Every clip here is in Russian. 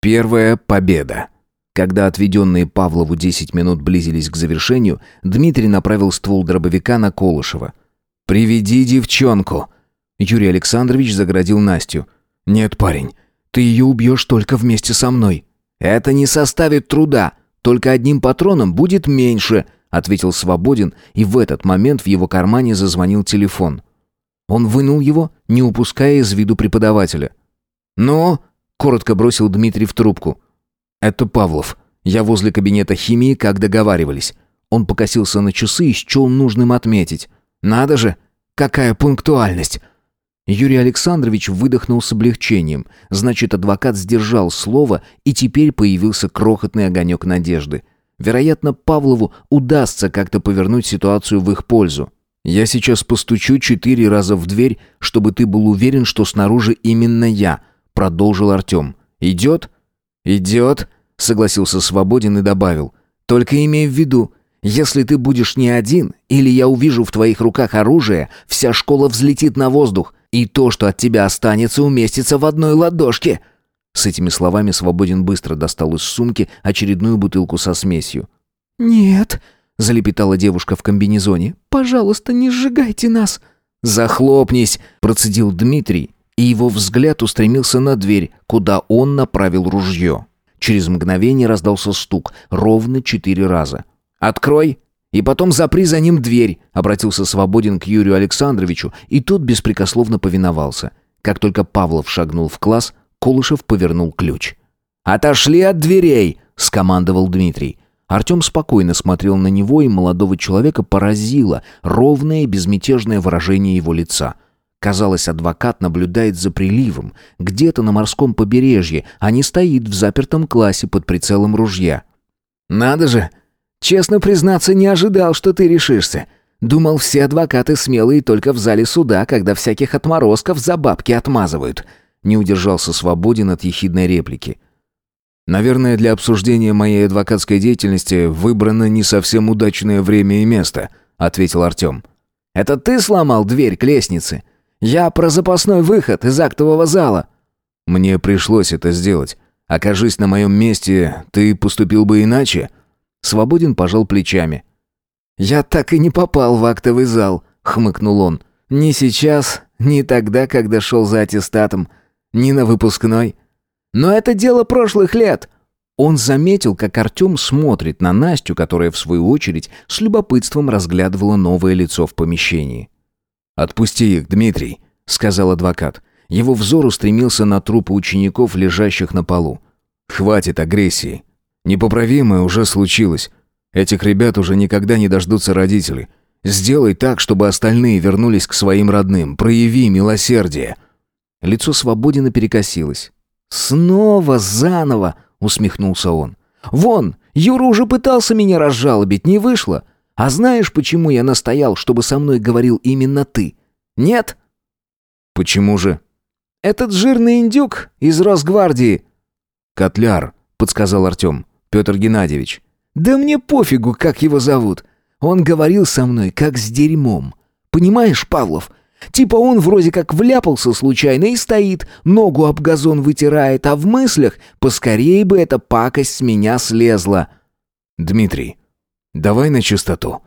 Первая победа. Когда отведенные Павлову 10 минут близились к завершению, Дмитрий направил ствол дробовика на Колышева. «Приведи девчонку!» Юрий Александрович заградил Настю. «Нет, парень, ты ее убьешь только вместе со мной». «Это не составит труда. Только одним патроном будет меньше», ответил Свободин, и в этот момент в его кармане зазвонил телефон. Он вынул его, не упуская из виду преподавателя. «Ну?» — коротко бросил Дмитрий в трубку. «Это Павлов. Я возле кабинета химии, как договаривались». Он покосился на часы и счел нужным отметить. «Надо же! Какая пунктуальность!» Юрий Александрович выдохнул с облегчением. Значит, адвокат сдержал слово, и теперь появился крохотный огонек надежды. Вероятно, Павлову удастся как-то повернуть ситуацию в их пользу. «Я сейчас постучу четыре раза в дверь, чтобы ты был уверен, что снаружи именно я», — продолжил Артем. «Идет?» «Идет», — согласился Свободин и добавил. «Только имей в виду, если ты будешь не один, или я увижу в твоих руках оружие, вся школа взлетит на воздух, и то, что от тебя останется, уместится в одной ладошке». С этими словами Свободин быстро достал из сумки очередную бутылку со смесью. «Нет», — залепетала девушка в комбинезоне, — «пожалуйста, не сжигайте нас». «Захлопнись», — процедил Дмитрий, и его взгляд устремился на дверь, куда он направил ружье. Через мгновение раздался стук, ровно четыре раза. «Открой!» «И потом запри за ним дверь», — обратился Свободин к Юрию Александровичу, и тот беспрекословно повиновался. Как только Павлов шагнул в класс, Колышев повернул ключ. «Отошли от дверей!» — скомандовал Дмитрий. Артем спокойно смотрел на него, и молодого человека поразило ровное и безмятежное выражение его лица. Казалось, адвокат наблюдает за приливом, где-то на морском побережье, а не стоит в запертом классе под прицелом ружья. «Надо же! Честно признаться, не ожидал, что ты решишься. Думал, все адвокаты смелые только в зале суда, когда всяких отморозков за бабки отмазывают. Не удержался свободен от ехидной реплики. Наверное, для обсуждения моей адвокатской деятельности выбрано не совсем удачное время и место, ответил Артем. Это ты сломал дверь к лестнице? Я про запасной выход из актового зала. Мне пришлось это сделать. Окажись на моем месте, ты поступил бы иначе. Свободен пожал плечами. Я так и не попал в актовый зал, хмыкнул он. Ни сейчас, ни тогда, когда шел за аттестатом ни на выпускной. Но это дело прошлых лет. Он заметил, как Артем смотрит на Настю, которая, в свою очередь, с любопытством разглядывала новое лицо в помещении. «Отпусти их, Дмитрий», — сказал адвокат. Его взор устремился на трупы учеников, лежащих на полу. «Хватит агрессии. Непоправимое уже случилось. Этих ребят уже никогда не дождутся родители. Сделай так, чтобы остальные вернулись к своим родным. Прояви милосердие». Лицо Свободина перекосилось. «Снова заново!» — усмехнулся он. «Вон, Юра уже пытался меня разжалобить, не вышло. А знаешь, почему я настоял, чтобы со мной говорил именно ты? Нет?» «Почему же?» «Этот жирный индюк из Росгвардии». «Котляр», — подсказал Артем. «Петр Геннадьевич». «Да мне пофигу, как его зовут. Он говорил со мной, как с дерьмом. Понимаешь, Павлов, Типа он вроде как вляпался случайно и стоит, ногу об газон вытирает, а в мыслях поскорее бы эта пакость с меня слезла. «Дмитрий, давай на чистоту».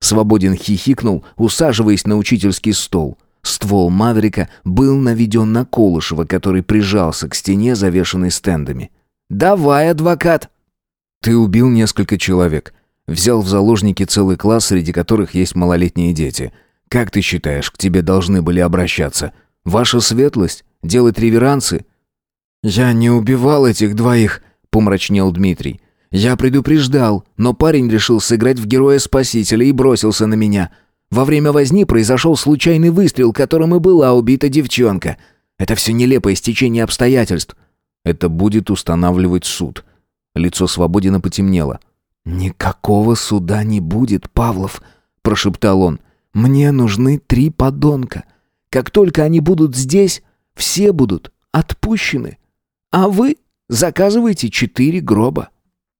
Свободен хихикнул, усаживаясь на учительский стол. Ствол Маврика был наведен на Колышева, который прижался к стене, завешенной стендами. «Давай, адвокат!» «Ты убил несколько человек. Взял в заложники целый класс, среди которых есть малолетние дети. Как ты считаешь, к тебе должны были обращаться? Ваша светлость? Делать реверансы?» «Я не убивал этих двоих», — помрачнел Дмитрий. «Я предупреждал, но парень решил сыграть в героя-спасителя и бросился на меня. Во время возни произошел случайный выстрел, которым и была убита девчонка. Это все нелепое стечение обстоятельств». «Это будет устанавливать суд». Лицо Свободина потемнело. «Никакого суда не будет, Павлов», — прошептал он. Мне нужны три подонка. Как только они будут здесь, все будут отпущены. А вы заказываете четыре гроба».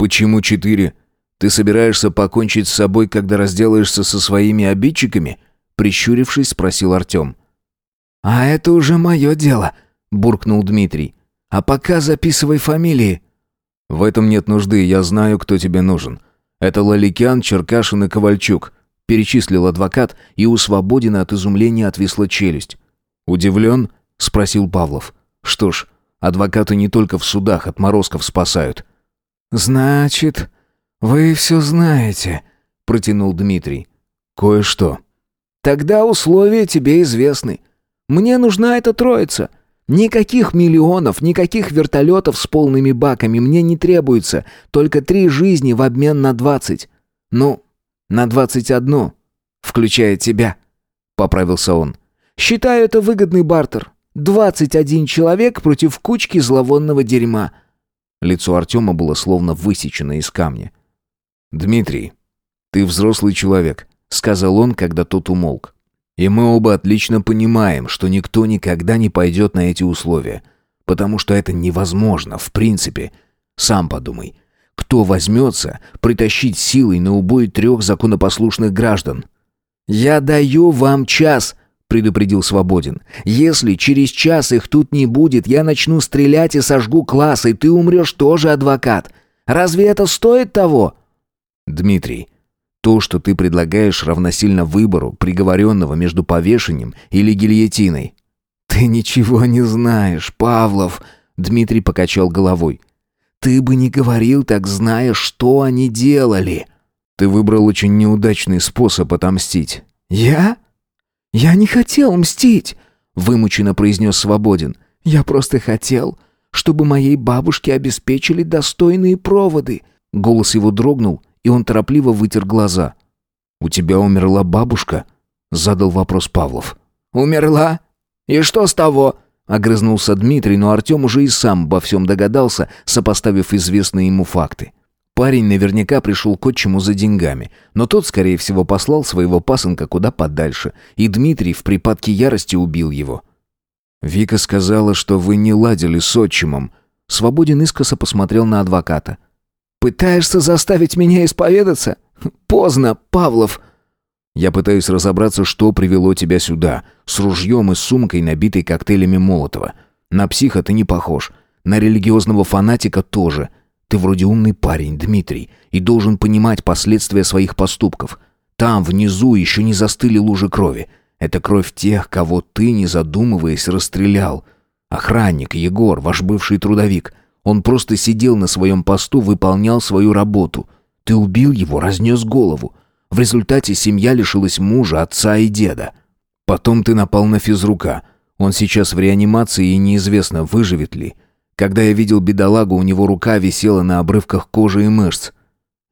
«Почему четыре? Ты собираешься покончить с собой, когда разделаешься со своими обидчиками?» Прищурившись, спросил Артем. «А это уже мое дело», — буркнул Дмитрий. А пока записывай фамилии». «В этом нет нужды, я знаю, кто тебе нужен. Это Лаликян, Черкашин и Ковальчук», — перечислил адвокат, и у Свободина от изумления отвисла челюсть. «Удивлен?» — спросил Павлов. «Что ж, адвокаты не только в судах отморозков спасают». «Значит, вы все знаете», — протянул Дмитрий. «Кое-что». «Тогда условия тебе известны. Мне нужна эта троица. Никаких миллионов, никаких вертолетов с полными баками мне не требуется. Только три жизни в обмен на двадцать. Ну, на двадцать одну, включая тебя», — поправился он. «Считаю это выгодный бартер. Двадцать один человек против кучки зловонного дерьма». Лицо Артема было словно высечено из камня. «Дмитрий, ты взрослый человек», — сказал он, когда тот умолк. И мы оба отлично понимаем, что никто никогда не пойдет на эти условия. Потому что это невозможно, в принципе. Сам подумай. Кто возьмется притащить силой на убой трех законопослушных граждан? «Я даю вам час», — предупредил Свободин. «Если через час их тут не будет, я начну стрелять и сожгу класс, и ты умрешь тоже, адвокат. Разве это стоит того?» «Дмитрий, то, что ты предлагаешь, равносильно выбору, приговоренного между повешением или гильотиной. Ты ничего не знаешь, Павлов, Дмитрий покачал головой. Ты бы не говорил так, зная, что они делали. Ты выбрал очень неудачный способ отомстить. Я? Я не хотел мстить, вымученно произнес Свободин. Я просто хотел, чтобы моей бабушке обеспечили достойные проводы. Голос его дрогнул, и он торопливо вытер глаза. «У тебя умерла бабушка?» — задал вопрос Павлов. «Умерла? И что с того?» — огрызнулся Дмитрий, но Артем уже и сам обо всем догадался, сопоставив известные ему факты. Парень наверняка пришел к отчиму за деньгами, но тот, скорее всего, послал своего пасынка куда подальше, и Дмитрий в припадке ярости убил его. «Вика сказала, что вы не ладили с отчимом». Свободин искоса посмотрел на адвоката. Пытаешься заставить меня исповедаться? Поздно, Павлов. Я пытаюсь разобраться, что привело тебя сюда, с ружьем и сумкой, набитой коктейлями Молотова. На психа ты не похож, на религиозного фанатика тоже. Ты вроде умный парень, Дмитрий, и должен понимать последствия своих поступков. Там, внизу, еще не застыли лужи крови. Это кровь тех, кого ты, не задумываясь, расстрелял. Охранник, Егор, ваш бывший трудовик — он просто сидел на своем посту, выполнял свою работу. Ты убил его, разнес голову. В результате семья лишилась мужа, отца и деда. Потом ты напал на физрука. Он сейчас в реанимации и неизвестно, выживет ли. Когда я видел бедолагу, у него рука висела на обрывках кожи и мышц.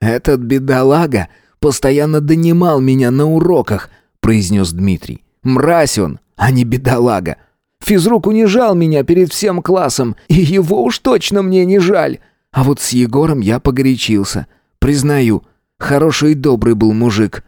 «Этот бедолага постоянно донимал меня на уроках», — произнес Дмитрий. «Мразь он, а не бедолага. Физрук унижал меня перед всем классом, и его уж точно мне не жаль. А вот с Егором я погорячился. Признаю, хороший и добрый был мужик.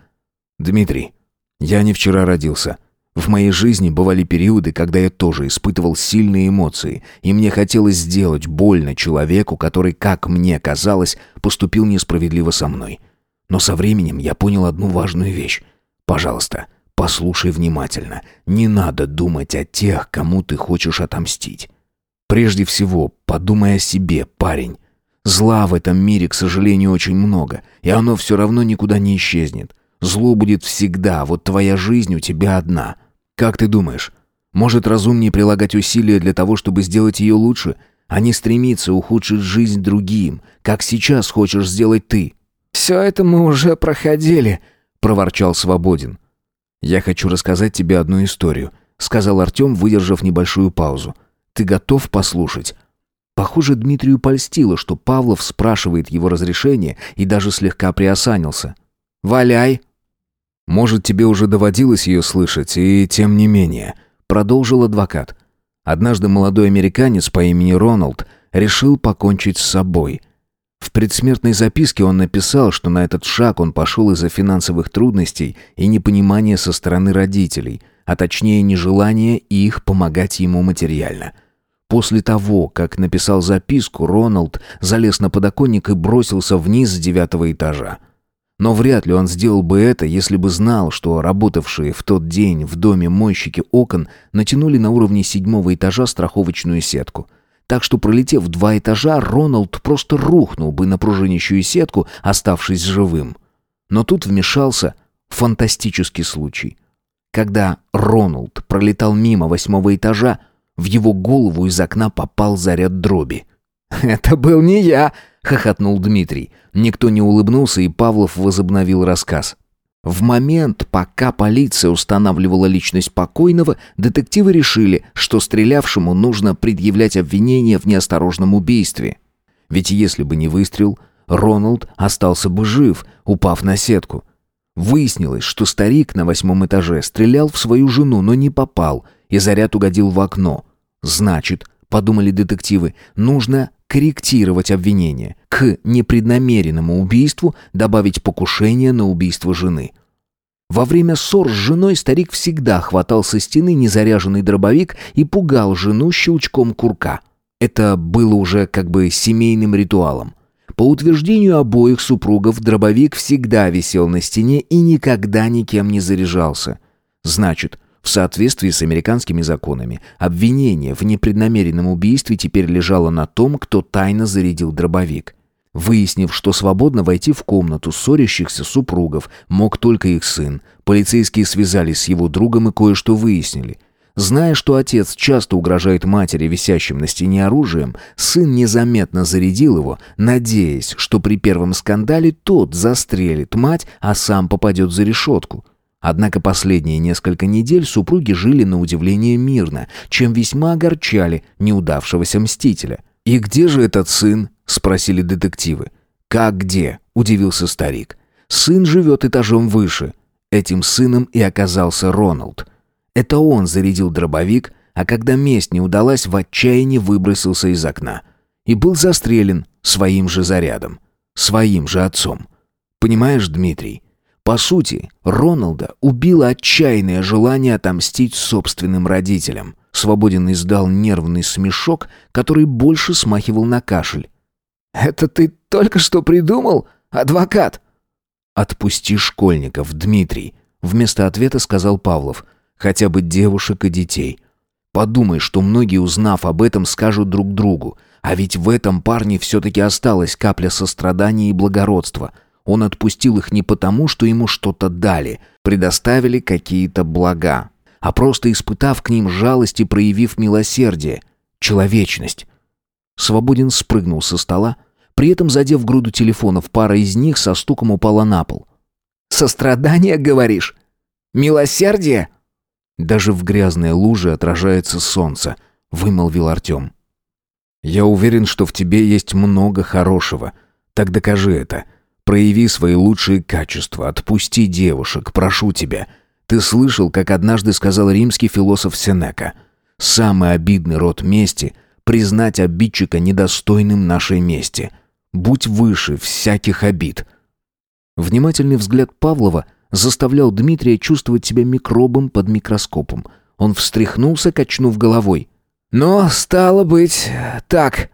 Дмитрий, я не вчера родился. В моей жизни бывали периоды, когда я тоже испытывал сильные эмоции, и мне хотелось сделать больно человеку, который, как мне казалось, поступил несправедливо со мной. Но со временем я понял одну важную вещь. Пожалуйста, Послушай внимательно. Не надо думать о тех, кому ты хочешь отомстить. Прежде всего, подумай о себе, парень. Зла в этом мире, к сожалению, очень много, и оно все равно никуда не исчезнет. Зло будет всегда, вот твоя жизнь у тебя одна. Как ты думаешь, может разумнее прилагать усилия для того, чтобы сделать ее лучше, а не стремиться ухудшить жизнь другим, как сейчас хочешь сделать ты? «Все это мы уже проходили», — проворчал Свободин. «Я хочу рассказать тебе одну историю», — сказал Артем, выдержав небольшую паузу. «Ты готов послушать?» Похоже, Дмитрию польстило, что Павлов спрашивает его разрешения и даже слегка приосанился. «Валяй!» «Может, тебе уже доводилось ее слышать, и тем не менее», — продолжил адвокат. Однажды молодой американец по имени Роналд решил покончить с собой — в предсмертной записке он написал, что на этот шаг он пошел из-за финансовых трудностей и непонимания со стороны родителей, а точнее нежелания их помогать ему материально. После того, как написал записку, Роналд залез на подоконник и бросился вниз с девятого этажа. Но вряд ли он сделал бы это, если бы знал, что работавшие в тот день в доме мойщики окон натянули на уровне седьмого этажа страховочную сетку – так что, пролетев два этажа, Роналд просто рухнул бы на пружинищую сетку, оставшись живым. Но тут вмешался фантастический случай. Когда Роналд пролетал мимо восьмого этажа, в его голову из окна попал заряд дроби. «Это был не я!» — хохотнул Дмитрий. Никто не улыбнулся, и Павлов возобновил рассказ. В момент, пока полиция устанавливала личность покойного, детективы решили, что стрелявшему нужно предъявлять обвинение в неосторожном убийстве. Ведь если бы не выстрел, Роналд остался бы жив, упав на сетку. Выяснилось, что старик на восьмом этаже стрелял в свою жену, но не попал, и заряд угодил в окно. Значит, подумали детективы, нужно корректировать обвинение. К непреднамеренному убийству добавить покушение на убийство жены. Во время ссор с женой старик всегда хватал со стены незаряженный дробовик и пугал жену щелчком курка. Это было уже как бы семейным ритуалом. По утверждению обоих супругов, дробовик всегда висел на стене и никогда никем не заряжался. Значит, в соответствии с американскими законами, обвинение в непреднамеренном убийстве теперь лежало на том, кто тайно зарядил дробовик. Выяснив, что свободно войти в комнату ссорящихся супругов мог только их сын, полицейские связались с его другом и кое-что выяснили. Зная, что отец часто угрожает матери висящим на стене оружием, сын незаметно зарядил его, надеясь, что при первом скандале тот застрелит мать, а сам попадет за решетку. Однако последние несколько недель супруги жили на удивление мирно, чем весьма огорчали неудавшегося мстителя. «И где же этот сын?» — спросили детективы. «Как где?» — удивился старик. «Сын живет этажом выше». Этим сыном и оказался Роналд. Это он зарядил дробовик, а когда месть не удалась, в отчаянии выбросился из окна. И был застрелен своим же зарядом. Своим же отцом. Понимаешь, Дмитрий, по сути, Роналда убило отчаянное желание отомстить собственным родителям. Свободин издал нервный смешок, который больше смахивал на кашель. «Это ты только что придумал, адвокат?» «Отпусти школьников, Дмитрий», — вместо ответа сказал Павлов. «Хотя бы девушек и детей. Подумай, что многие, узнав об этом, скажут друг другу. А ведь в этом парне все-таки осталась капля сострадания и благородства. Он отпустил их не потому, что ему что-то дали, предоставили какие-то блага, а просто испытав к ним жалость и проявив милосердие, человечность. Свободин спрыгнул со стола, при этом задев груду телефонов, пара из них со стуком упала на пол. «Сострадание, говоришь? Милосердие?» «Даже в грязной луже отражается солнце», — вымолвил Артем. «Я уверен, что в тебе есть много хорошего. Так докажи это. Прояви свои лучшие качества, отпусти девушек, прошу тебя. Ты слышал, как однажды сказал римский философ Сенека. Самый обидный род мести — признать обидчика недостойным нашей мести. Будь выше всяких обид. Внимательный взгляд Павлова заставлял Дмитрия чувствовать себя микробом под микроскопом. Он встряхнулся, качнув головой. «Но, стало быть, так.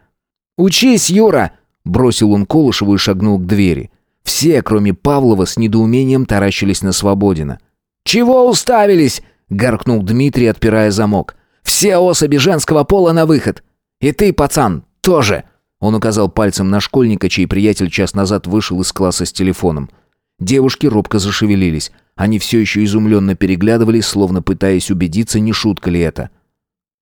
Учись, Юра!» Бросил он Колышеву и шагнул к двери. Все, кроме Павлова, с недоумением таращились на Свободина. «Чего уставились?» — гаркнул Дмитрий, отпирая замок. «Все особи женского пола на выход! И ты, пацан, тоже!» Он указал пальцем на школьника, чей приятель час назад вышел из класса с телефоном. Девушки робко зашевелились. Они все еще изумленно переглядывались, словно пытаясь убедиться, не шутка ли это.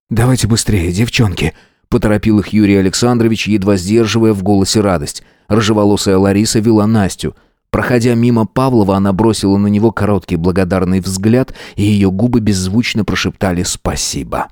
«Давайте быстрее, девчонки!» — поторопил их Юрий Александрович, едва сдерживая в голосе радость — Рыжеволосая Лариса вела Настю. Проходя мимо Павлова, она бросила на него короткий благодарный взгляд, и ее губы беззвучно прошептали «спасибо».